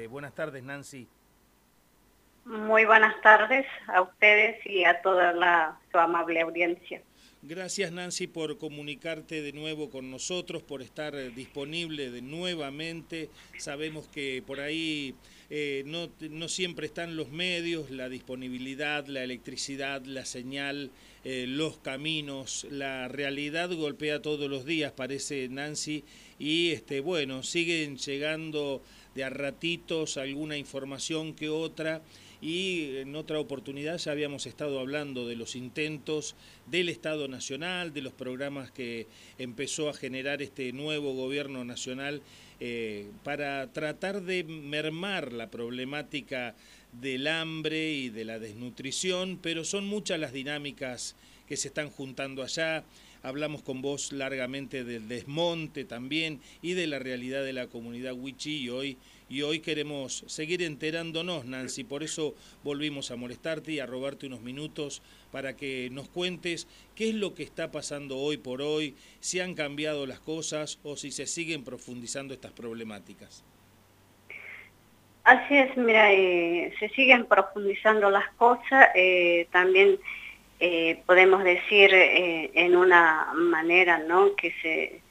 Este, buenas tardes, Nancy. Muy buenas tardes a ustedes y a toda la, su amable audiencia. Gracias Nancy por comunicarte de nuevo con nosotros, por estar eh, disponible de nuevamente. Sabemos que por ahí eh, no, no, siempre están los medios, la disponibilidad, la electricidad, la señal, eh, los caminos, la realidad golpea todos los días, parece Nancy, y este, bueno, siguen llegando de a ratitos alguna información que otra y en otra oportunidad ya habíamos estado hablando de los intentos del Estado Nacional, de los programas que empezó a generar este nuevo gobierno nacional eh, para tratar de mermar la problemática del hambre y de la desnutrición, pero son muchas las dinámicas que se están juntando allá. Hablamos con vos largamente del desmonte también y de la realidad de la comunidad wichi y hoy y hoy queremos seguir enterándonos, Nancy, por eso volvimos a molestarte y a robarte unos minutos para que nos cuentes qué es lo que está pasando hoy por hoy, si han cambiado las cosas o si se siguen profundizando estas problemáticas. Así es, mira, eh, se siguen profundizando las cosas, eh, también eh, podemos decir en una manera, ¿no?, que se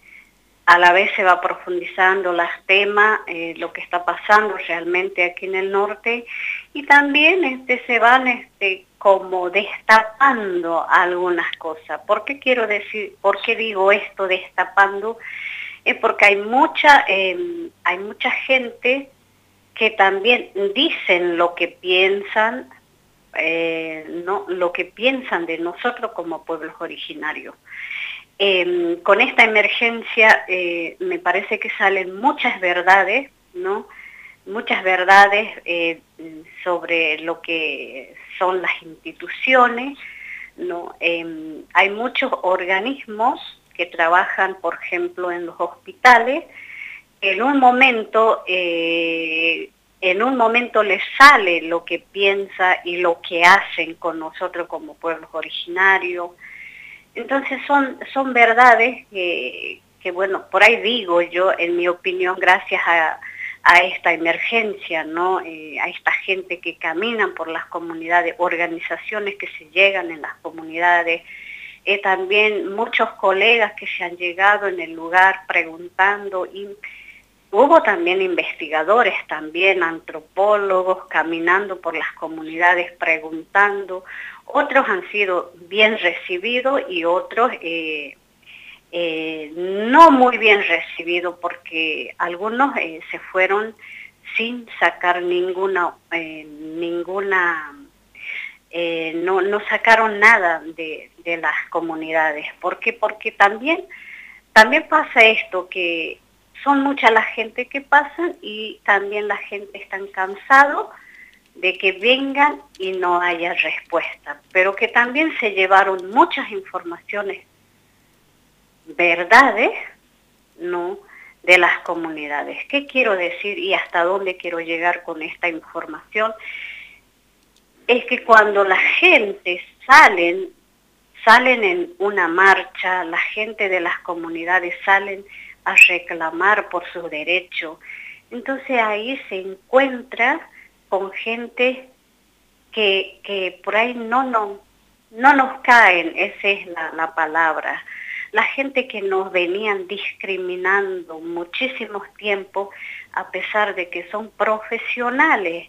a la vez se va profundizando los temas, eh, lo que está pasando realmente aquí en el norte y también este, se van este, como destapando algunas cosas. ¿Por qué quiero decir, por qué digo esto destapando? Es porque hay mucha, em, hay mucha gente que también dicen lo que piensan, eh, no, lo que piensan de nosotros como pueblos originarios. Em, con esta emergencia eh, me parece que salen muchas verdades, ¿no? Muchas verdades eh, sobre lo que son las instituciones, ¿no? Em, hay muchos organismos que trabajan, por ejemplo, en los hospitales, en un momento, en un momento les sale lo que piensa y lo que hacen con nosotros como pueblos originarios, entonces son, son verdades que, bueno, por ahí digo yo, en mi opinión, gracias a, esta emergencia, ¿no? Eh, a esta gente que caminan por las comunidades, organizaciones que se llegan en las comunidades, eh, también muchos colegas que se han llegado en el lugar preguntando y hubo también investigadores, también antropólogos caminando por las comunidades preguntando, otros han sido bien recibidos y otros eh, eh, no muy bien recibidos porque algunos eh, se fueron sin sacar ninguna, ninguna no, no, sacaron nada de, las comunidades. ¿Por qué? Porque también, también pasa esto, que son mucha la gente que pasan y también la gente está cansado de que vengan y no haya respuesta, pero que también se llevaron muchas informaciones, verdades, ¿no?, de las comunidades. ¿Qué quiero decir y hasta dónde quiero llegar con esta información? Es que cuando la gente salen, salen en una marcha, la gente de las comunidades salen a reclamar por su derecho, entonces ahí se encuentra con gente que, por ahí no, no, no nos caen, esa es la, palabra. La gente que nos venían discriminando muchísimos tiempos, a pesar de que son profesionales,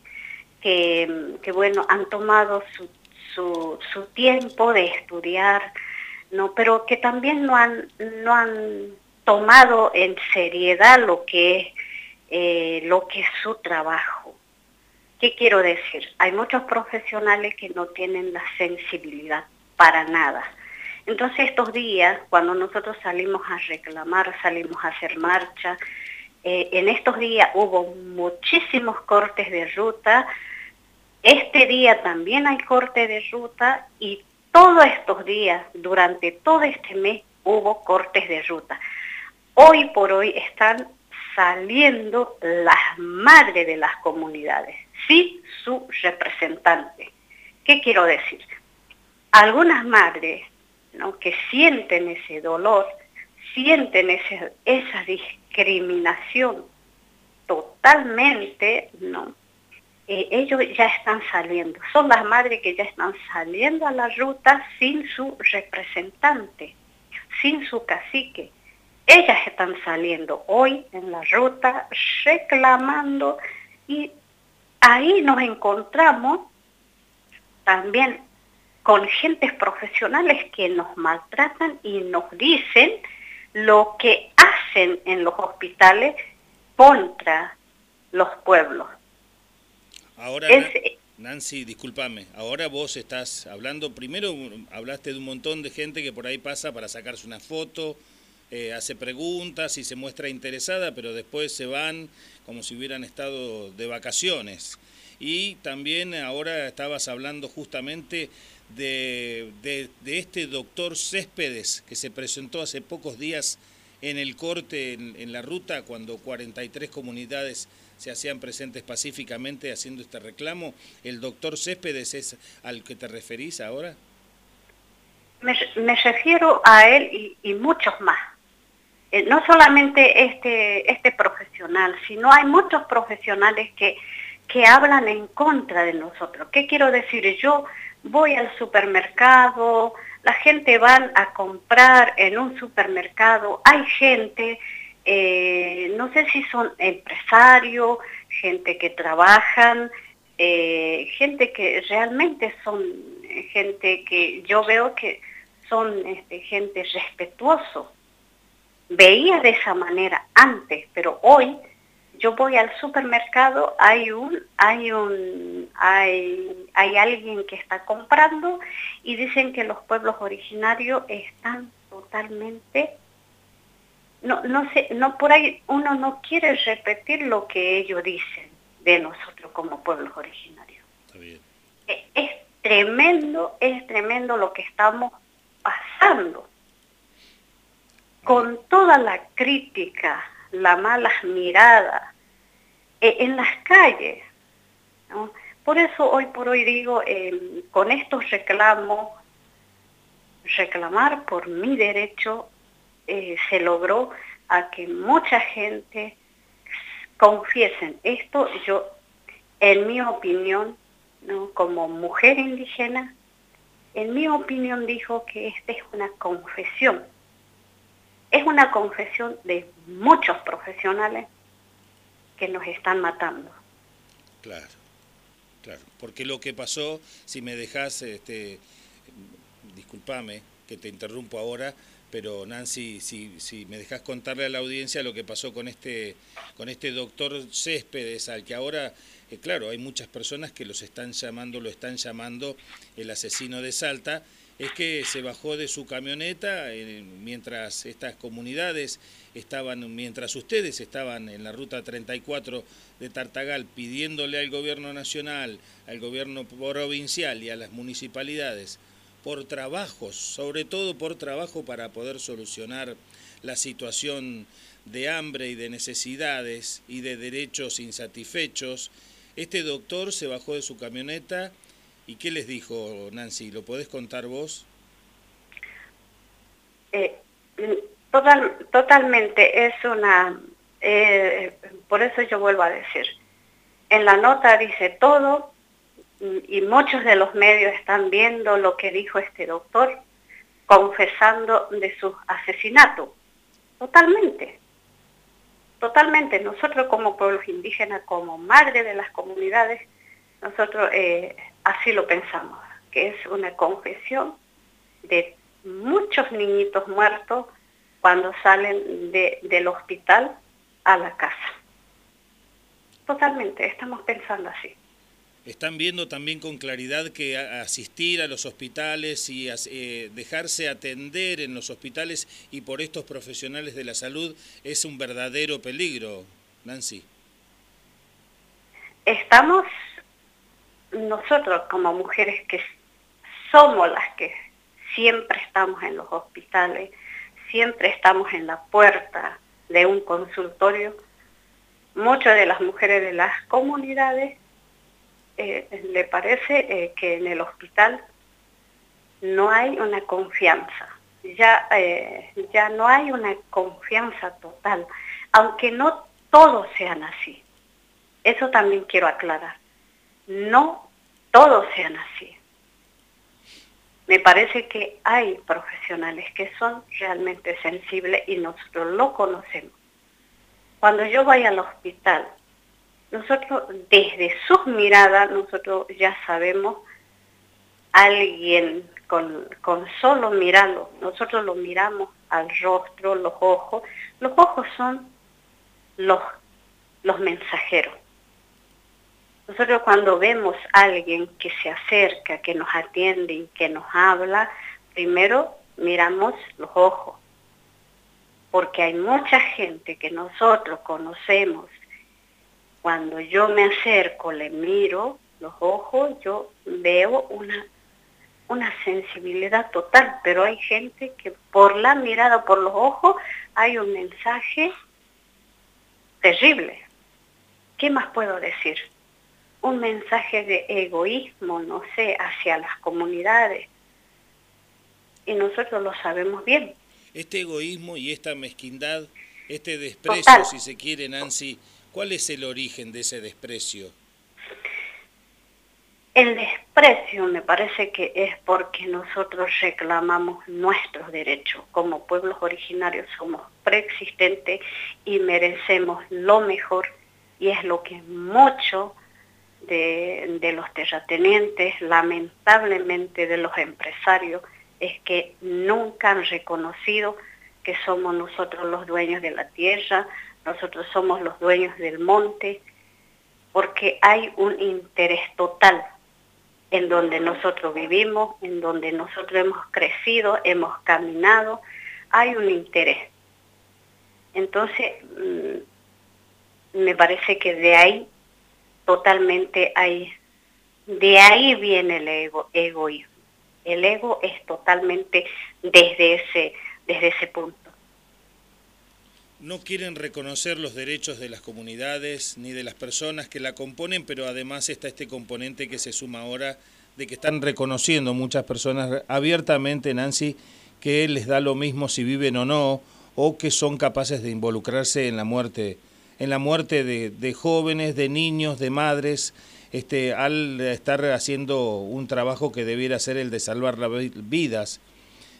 que, bueno, han tomado su, su, tiempo de estudiar, ¿no? pero que también no han, no han tomado en seriedad lo que eh, lo que es su trabajo. ¿Qué quiero decir? Hay muchos profesionales que no tienen la sensibilidad para nada. Entonces estos días, cuando nosotros salimos a reclamar, salimos a hacer marcha, eh, en estos días hubo muchísimos cortes de ruta, este día también hay corte de ruta y todos estos días, durante todo este mes, hubo cortes de ruta. Hoy por hoy están saliendo las madres de las comunidades, sí su representante. ¿Qué quiero decir? Algunas madres ¿no? que sienten ese dolor, sienten esa discriminación, totalmente, ¿no? Eh, ellos ya están saliendo, son las madres que ya están saliendo a la ruta sin su representante, sin su cacique. Ellas están saliendo hoy en la ruta reclamando y ahí nos encontramos también con gentes profesionales que nos maltratan y nos dicen lo que hacen en los hospitales contra los pueblos. Ahora, Nancy, discúlpame, ahora vos estás hablando, primero hablaste de un montón de gente que por ahí pasa para sacarse una foto, eh, hace preguntas y se muestra interesada, pero después se van como si hubieran estado de vacaciones. Y también ahora estabas hablando justamente de, de, este doctor Céspedes que se presentó hace pocos días en el corte en, la ruta cuando 43 comunidades se hacían presentes pacíficamente haciendo este reclamo. ¿El doctor Céspedes es al que te referís ahora? Me, refiero a él y, muchos más. Eh, no solamente este, este profesional, sino hay muchos profesionales que, que hablan en contra de nosotros. ¿Qué quiero decir? Yo voy al supermercado, la gente va a comprar en un supermercado, hay gente, eh, no sé si son empresarios, gente que trabajan, eh, gente que realmente son gente que yo veo que son este, gente respetuoso. Veía de esa manera antes, pero hoy yo voy al supermercado, hay un, hay un, hay, hay alguien que está comprando y dicen que los pueblos originarios están totalmente, no, no sé, no por ahí uno no quiere repetir lo que ellos dicen de nosotros como pueblos originarios. E, es tremendo, es tremendo lo que estamos pasando. Con toda la crítica la mala mirada eh, en las calles. Por eso hoy por hoy digo, em, con estos reclamos, reclamar por mi derecho eh, se logró a que mucha gente confiesen. Esto yo, en mi opinión, como mujer indígena, en mi opinión dijo que esta es una confesión es una confesión de muchos profesionales que nos están matando. Claro, claro, porque lo que pasó, si me dejas, este, discúlpame que te interrumpo ahora, pero Nancy, si, si me dejas contarle a la audiencia lo que pasó con este, con este doctor Céspedes, al que ahora, eh, claro, hay muchas personas que los están llamando, lo están llamando el asesino de Salta, es que se bajó de su camioneta eh, mientras estas comunidades estaban, mientras ustedes estaban en la ruta 34 de Tartagal pidiéndole al gobierno nacional, al gobierno provincial y a las municipalidades por trabajos, sobre todo por trabajo para poder solucionar la situación de hambre y de necesidades y de derechos insatisfechos, este doctor se bajó de su camioneta ¿Y qué les dijo Nancy? ¿Lo podés contar vos? Eh, total, totalmente, es una... Eh, por eso yo vuelvo a decir, en la nota dice todo y muchos de los medios están viendo lo que dijo este doctor, confesando de su asesinato. Totalmente. Totalmente. Nosotros como pueblos indígenas, como madre de las comunidades, nosotros eh, así lo pensamos, que es una confesión de muchos niñitos muertos cuando salen del hospital a la casa. Totalmente, estamos pensando así. Están viendo también con claridad que asistir a los hospitales y eh, dejarse atender en los hospitales y por estos profesionales de la salud es un verdadero peligro, Nancy. Estamos nosotros como mujeres que somos las que siempre estamos en los hospitales, siempre estamos en la puerta de un consultorio, muchas de las mujeres de las comunidades eh, le parece eh, que en el hospital no hay una confianza, ya, eh, ya no hay una confianza total, aunque no todos sean así. Eso también quiero aclarar. No todos sean así. Me parece que hay profesionales que son realmente sensibles y nosotros lo conocemos. Cuando yo voy al hospital, nosotros desde sus miradas, nosotros ya sabemos alguien con, con solo mirarlo, nosotros lo miramos al rostro, los ojos. Los ojos son los, los mensajeros. Nosotros cuando vemos a alguien que se acerca, que nos atiende y que nos habla, primero miramos los ojos, porque hay mucha gente que nosotros conocemos. Cuando yo me acerco, le miro los ojos, yo veo una, una sensibilidad total, pero hay gente que por la mirada, por los ojos, hay un mensaje terrible. ¿Qué más puedo decir? Un mensaje de egoísmo, no sé, hacia las comunidades. Y nosotros lo sabemos bien. Este egoísmo y esta mezquindad, este desprecio, si se quiere, Nancy, ¿cuál es el origen de ese desprecio? El desprecio me parece que es porque nosotros reclamamos nuestros derechos. Como pueblos originarios somos preexistentes y merecemos lo mejor y es lo que mucho de, los terratenientes, lamentablemente de los empresarios, es que nunca han reconocido que somos nosotros los dueños de la tierra, nosotros somos los dueños del monte, porque hay un interés total en donde nosotros vivimos, en donde nosotros hemos crecido, hemos caminado, hay un interés. Entonces, mm, me parece que de ahí totalmente ahí. De ahí viene el ego, egoísmo. El ego es totalmente desde ese, desde ese punto. No quieren reconocer los derechos de las comunidades ni de las personas que la componen, pero además está este componente que se suma ahora de que están reconociendo muchas personas abiertamente, Nancy, que les da lo mismo si viven o no, o que son capaces de involucrarse en la muerte en la muerte de, jóvenes, de niños, de madres, este, al estar haciendo un trabajo que debiera ser el de salvar las vidas.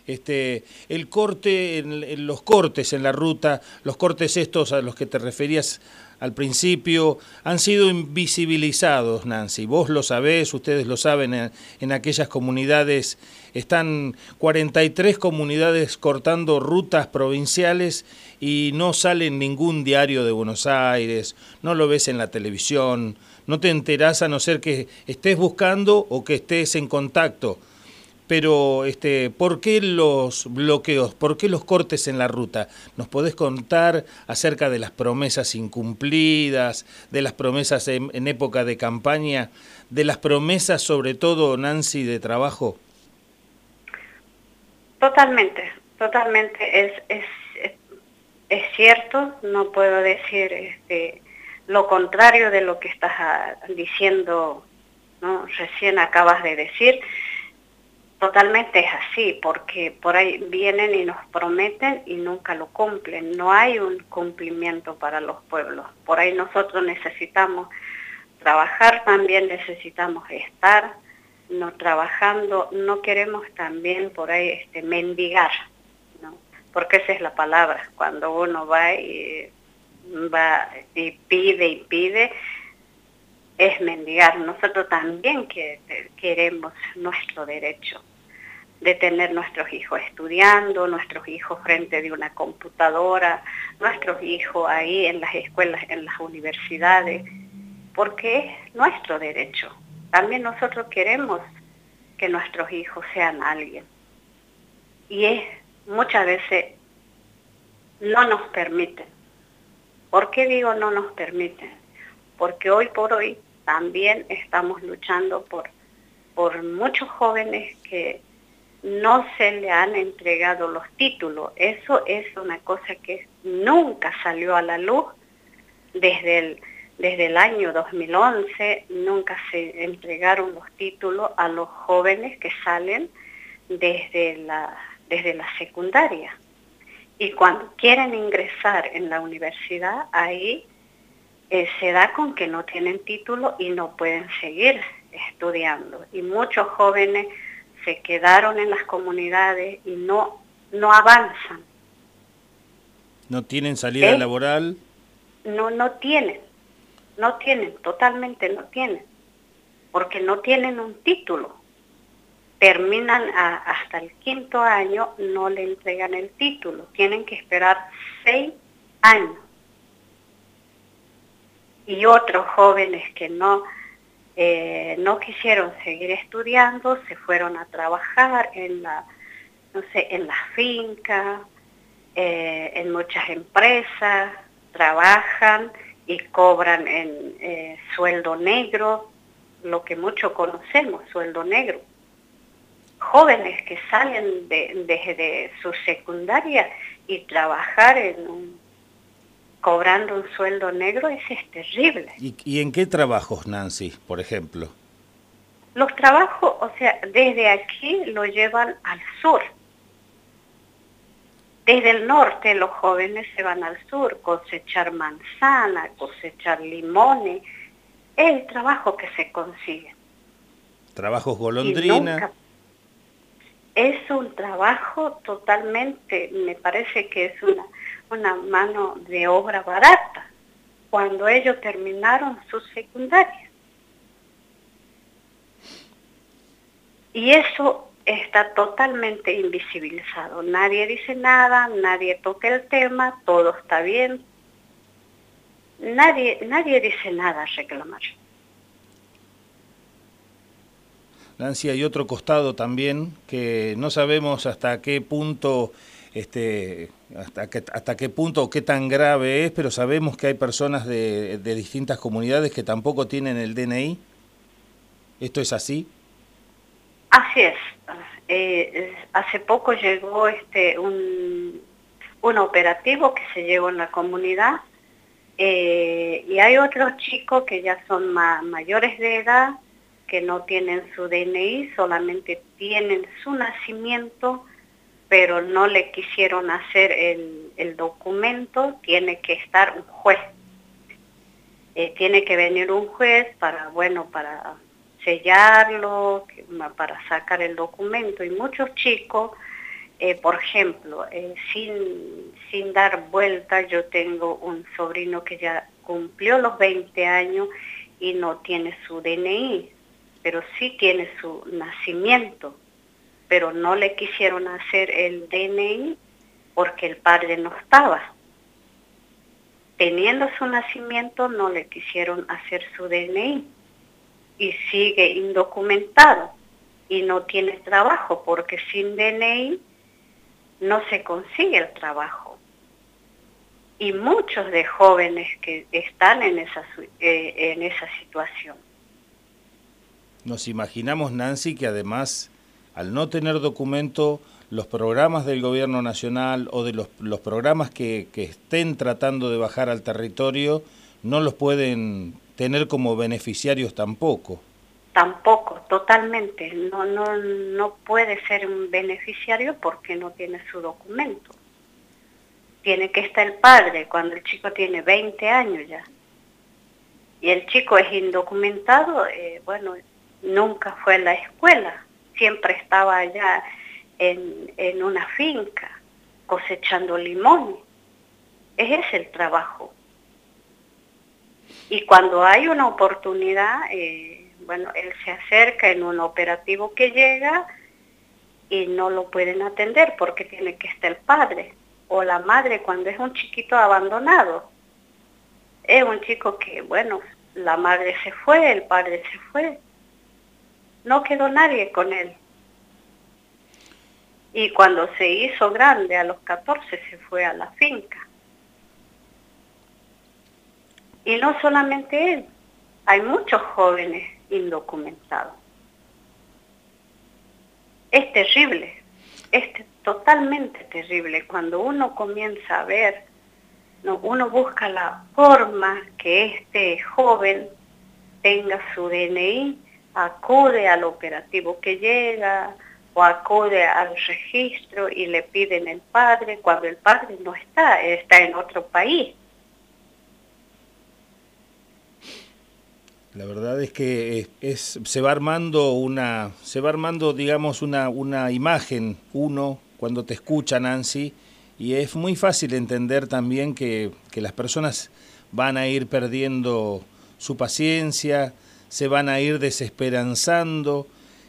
Este, el corte, en, los cortes en la ruta, los cortes estos a los que te referías al principio, han sido invisibilizados, Nancy. Vos lo sabés, ustedes lo saben, en, aquellas comunidades están 43 comunidades cortando rutas provinciales y no sale en ningún diario de Buenos Aires, no lo ves en la televisión, no te enterás a no ser que estés buscando o que estés en contacto pero este, ¿por qué los bloqueos? ¿Por qué los cortes en la ruta? ¿Nos podés contar acerca de las promesas incumplidas, de las promesas en, época de campaña, de las promesas sobre todo, Nancy, de trabajo? Totalmente, totalmente. Es, es, es cierto, no puedo decir este, lo contrario de lo que estás ah, diciendo, ¿no? recién acabas de decir. Totalmente es así, porque por ahí vienen y nos prometen y nunca lo cumplen. No hay un cumplimiento para los pueblos. Por ahí nosotros necesitamos trabajar también, necesitamos estar, no trabajando, no queremos también por ahí este, mendigar, ¿no? porque esa es la palabra, cuando uno va y, va y pide y pide, es mendigar. Nosotros también que, queremos nuestro derecho de tener nuestros hijos estudiando, nuestros hijos frente de una computadora, nuestros hijos ahí en las escuelas, en las universidades, porque es nuestro derecho. También nosotros queremos que nuestros hijos sean alguien. Y es muchas veces no nos permiten. ¿Por qué digo no nos permiten? Porque hoy por hoy también estamos luchando por, por muchos jóvenes que no se le han entregado los títulos. Eso es una cosa que nunca salió a la luz desde el, desde el año 2011, nunca se entregaron los títulos a los jóvenes que salen desde la, desde la secundaria. Y cuando quieren ingresar en la universidad, ahí eh, se da con que no tienen título y no pueden seguir estudiando. Y muchos jóvenes se quedaron en las comunidades y no, no avanzan. ¿No tienen salida ¿Eh? laboral? No, no tienen. No tienen, totalmente no tienen. Porque no tienen un título. Terminan hasta el quinto año, no le entregan el título. Tienen que esperar seis años. Y otros jóvenes que no, eh, no quisieron seguir estudiando, se fueron a trabajar en la, no sé, en la finca, eh, en muchas empresas, trabajan y cobran en eh, sueldo negro, lo que mucho conocemos, sueldo negro. Jóvenes que salen de, de su secundaria y trabajar en un cobrando un sueldo negro, ese es terrible. ¿Y, en qué trabajos, Nancy, por ejemplo? Los trabajos, o sea, desde aquí lo llevan al sur. Desde el norte los jóvenes se van al sur, cosechar manzana, cosechar limones, es el trabajo que se consigue. ¿Trabajos golondrina? Es un trabajo totalmente, me parece que es una una mano de obra barata cuando ellos terminaron su secundaria. Y eso está totalmente invisibilizado. Nadie dice nada, nadie toca el tema, todo está bien. Nadie, nadie dice nada reclamar. Nancy, hay otro costado también que no sabemos hasta qué punto este, hasta, qué, hasta qué punto o qué tan grave es, pero sabemos que hay personas de, distintas comunidades que tampoco tienen el DNI. ¿Esto es así? Así es. Eh, hace poco llegó este un, un, operativo que se llevó en la comunidad eh, y hay otros chicos que ya son mayores de edad que no tienen su DNI, solamente tienen su nacimiento pero no le quisieron hacer el, documento, tiene que estar un juez. Eh, tiene que venir un juez para, bueno, para sellarlo, para sacar el documento. Y muchos chicos, eh, por ejemplo, eh, sin, sin dar vuelta, yo tengo un sobrino que ya cumplió los 20 años y no tiene su DNI, pero sí tiene su nacimiento pero no le quisieron hacer el DNI porque el padre no estaba. Teniendo su nacimiento no le quisieron hacer su DNI y sigue indocumentado y no tiene trabajo porque sin DNI no se consigue el trabajo. Y muchos de jóvenes que están en esa, eh, en esa situación. Nos imaginamos, Nancy, que además al no tener documento, los programas del gobierno nacional o de los, los programas que, que, estén tratando de bajar al territorio no los pueden tener como beneficiarios tampoco. Tampoco, totalmente. No, no, no puede ser un beneficiario porque no tiene su documento. Tiene que estar el padre cuando el chico tiene 20 años ya. Y el chico es indocumentado, eh, bueno, nunca fue a la escuela siempre estaba allá en, una finca cosechando limón. Ese es el trabajo. Y cuando hay una oportunidad, eh, bueno, él se acerca en un operativo que llega y no lo pueden atender porque tiene que estar el padre o la madre cuando es un chiquito abandonado. Es un chico que, bueno, la madre se fue, el padre se fue, no quedó nadie con él. Y cuando se hizo grande, a los 14, se fue a la finca. Y no solamente él, hay muchos jóvenes indocumentados. Es terrible, es totalmente terrible. Cuando uno comienza a ver, uno busca la forma que este joven tenga su DNI acude al operativo que llega o acude al registro y le piden el padre cuando el padre no está, está en otro país. La verdad es que es, se va armando una, se va armando, digamos, una, una imagen, uno, cuando te escucha Nancy, y es muy fácil entender también que, que las personas van a ir perdiendo su paciencia, se van a ir desesperanzando.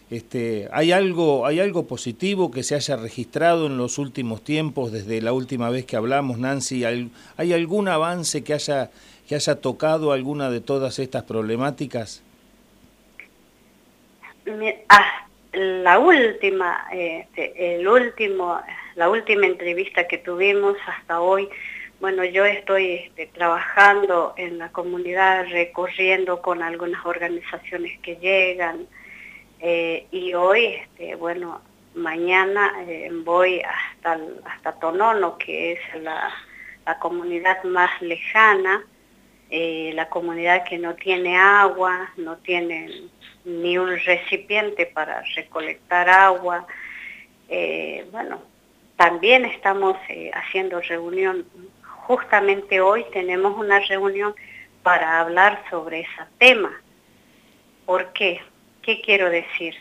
Este, ¿hay, algo, ¿Hay algo positivo que se haya registrado en los últimos tiempos, desde la última vez que hablamos, Nancy? ¿Hay, algún avance que haya que haya tocado alguna de todas estas problemáticas? Ah, la última, este, el último, la última entrevista que tuvimos hasta hoy, bueno, yo estoy este, trabajando en la comunidad, recorriendo con algunas organizaciones que llegan, eh, y hoy, este, bueno, mañana eh, voy hasta, hasta Tonono, que es la, la comunidad más lejana, eh, la comunidad que no tiene agua, no tiene ni un recipiente para recolectar agua. Bueno, también estamos haciendo reunión, justamente hoy tenemos una reunión para hablar sobre ese tema. ¿Por qué? ¿Qué quiero decir?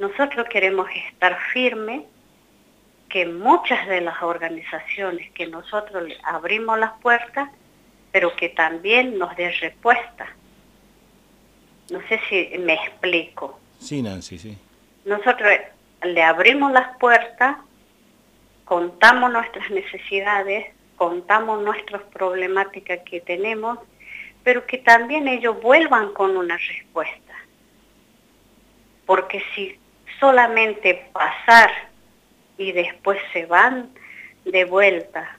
Nosotros queremos estar firmes que muchas de las organizaciones que nosotros abrimos las puertas pero que también nos dé respuesta. No sé si me explico. Sí, Nancy, sí. Nosotros le abrimos las puertas, contamos nuestras necesidades, contamos nuestras problemáticas que tenemos, pero que también ellos vuelvan con una respuesta. Porque si solamente pasar y después se van de vuelta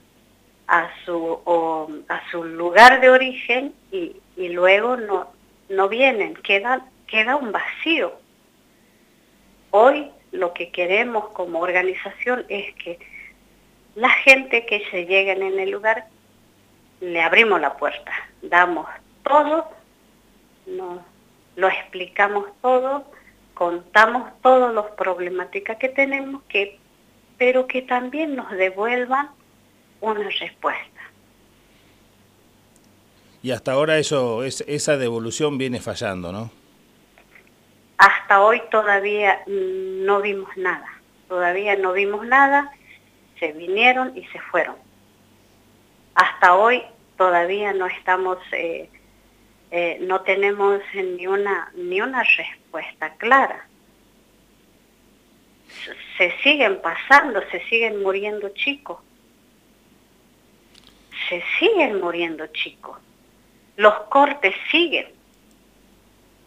a su, a su lugar de origen y, luego no, no vienen, queda, queda un vacío. Hoy lo que queremos como organización es que la gente que se lleguen en el lugar, le abrimos la puerta, damos todo, lo explicamos todo, contamos todas las problemáticas que tenemos, que, pero que también nos devuelvan una respuesta. Y hasta ahora eso, es, esa devolución viene fallando, ¿no? Hasta hoy todavía no vimos nada, todavía no vimos nada, se vinieron y se fueron. Hasta hoy todavía no estamos, eh, eh, no tenemos ni una, ni una respuesta clara. Se siguen pasando, se siguen muriendo chicos se siguen muriendo chicos. Los cortes siguen.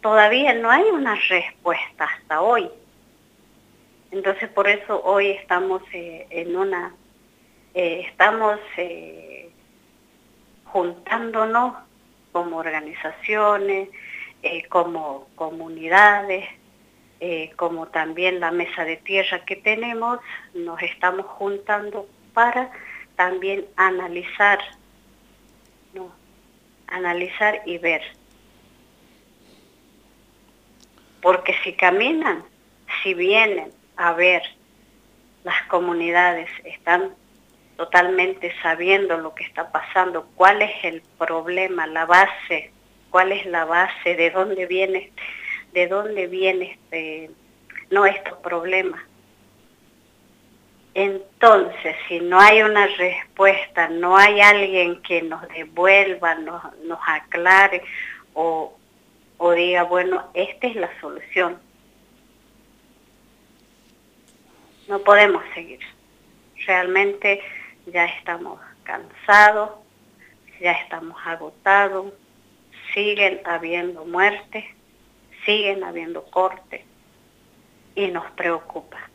Todavía no hay una respuesta hasta hoy. Entonces por eso hoy estamos eh, en una, eh, estamos eh, juntándonos como organizaciones, como comunidades, como también la mesa de tierra que tenemos, nos estamos juntando para también analizar, ¿no? analizar y ver. Porque si caminan, si vienen a ver, las comunidades están totalmente sabiendo lo que está pasando, cuál es el problema, la base, cuál es la base, de dónde viene, de dónde viene este, no estos problemas. Entonces, si no hay una respuesta, no hay alguien que nos devuelva, nos, aclare o diga, bueno, esta es la solución. No podemos seguir. Realmente ya estamos cansados, ya estamos agotados, siguen habiendo muertes, siguen habiendo cortes y nos preocupa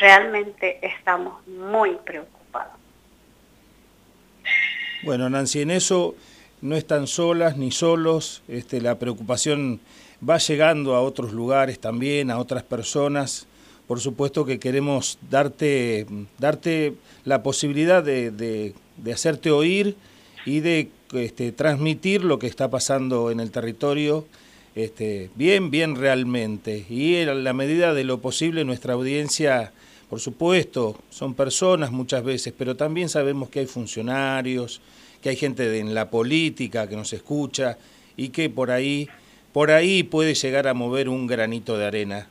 realmente estamos muy preocupados. Bueno, Nancy, en eso no están solas ni solos, este, la preocupación va llegando a otros lugares también, a otras personas. Por supuesto que queremos darte, darte la posibilidad de, de, hacerte oír y de este, transmitir lo que está pasando en el territorio este, bien, bien realmente. Y en la medida de lo posible nuestra audiencia, por supuesto, son personas muchas veces, pero también sabemos que hay funcionarios, que hay gente en la política que nos escucha y que por ahí, por ahí puede llegar a mover un granito de arena.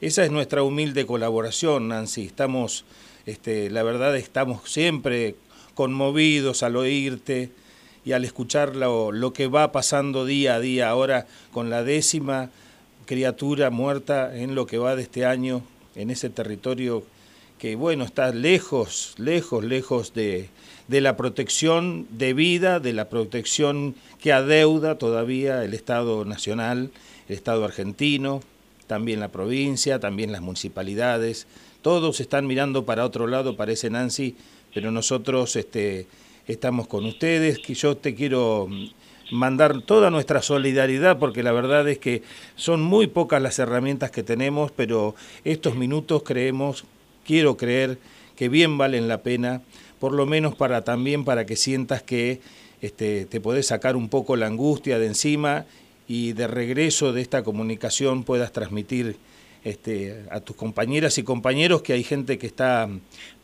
Esa es nuestra humilde colaboración, Nancy. Estamos, este, la verdad, estamos siempre conmovidos al oírte y al escuchar lo, que va pasando día a día ahora con la décima criatura muerta en lo que va de este año en ese territorio que bueno, está lejos, lejos, lejos de, de la protección de vida, de la protección que adeuda todavía el Estado nacional, el Estado argentino, también la provincia, también las municipalidades. Todos están mirando para otro lado, parece Nancy, pero nosotros este, estamos con ustedes, que yo te quiero mandar toda nuestra solidaridad, porque la verdad es que son muy pocas las herramientas que tenemos, pero estos minutos creemos quiero creer que bien valen la pena, por lo menos para también para que sientas que este, te podés sacar un poco la angustia de encima y de regreso de esta comunicación puedas transmitir este, a tus compañeras y compañeros que hay gente que está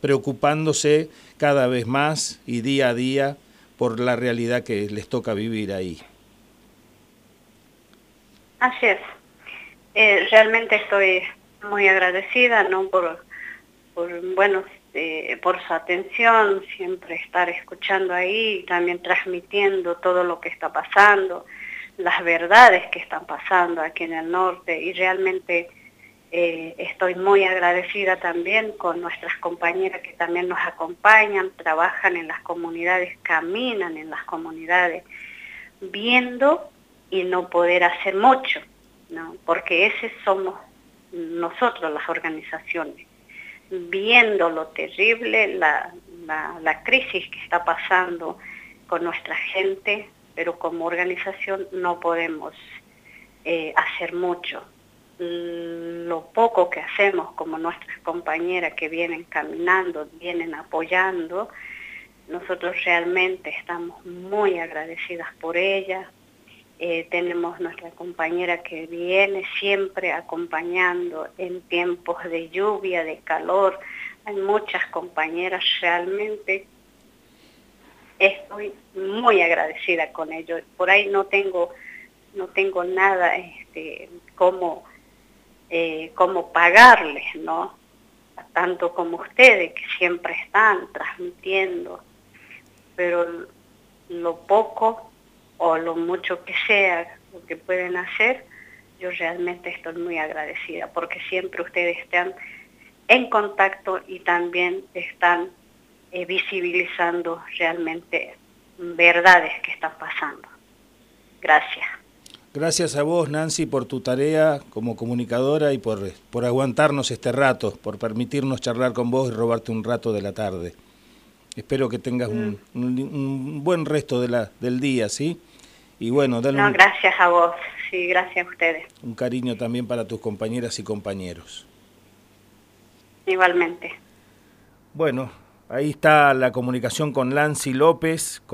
preocupándose cada vez más y día a día por la realidad que les toca vivir ahí. Así es. Eh, realmente estoy muy agradecida ¿no? por bueno, eh, por su atención, siempre estar escuchando ahí, también transmitiendo todo lo que está pasando, las verdades que están pasando aquí en el norte y realmente eh, estoy muy agradecida también con nuestras compañeras que también nos acompañan, trabajan en las comunidades, caminan en las comunidades, viendo y no poder hacer mucho, ¿no? porque ese somos nosotros las organizaciones viendo lo terrible, la, crisis que está pasando con nuestra gente, pero como organización no podemos eh, hacer mucho. Lo poco que hacemos como nuestras compañeras que vienen caminando, vienen apoyando, nosotros realmente estamos muy agradecidas por ellas, eh, tenemos nuestra compañera que viene siempre acompañando en tiempos de lluvia, de calor. Hay muchas compañeras realmente. Estoy muy agradecida con ellos. Por ahí no tengo, no tengo nada este, como, eh, como pagarles, ¿no? Tanto como ustedes que siempre están transmitiendo. Pero lo poco o lo mucho que sea lo que pueden hacer, yo realmente estoy muy agradecida porque siempre ustedes están en contacto y también están eh, visibilizando realmente verdades que están pasando. Gracias. Gracias a vos, Nancy, por tu tarea como comunicadora y por, por aguantarnos este rato, por permitirnos charlar con vos y robarte un rato de la tarde. Espero que tengas un, mm. buen resto de la, del día, ¿sí? Y bueno, dale no, gracias a vos, sí, gracias a ustedes. Un cariño también para tus compañeras y compañeros. Igualmente. Bueno, ahí está la comunicación con Lancy López. Con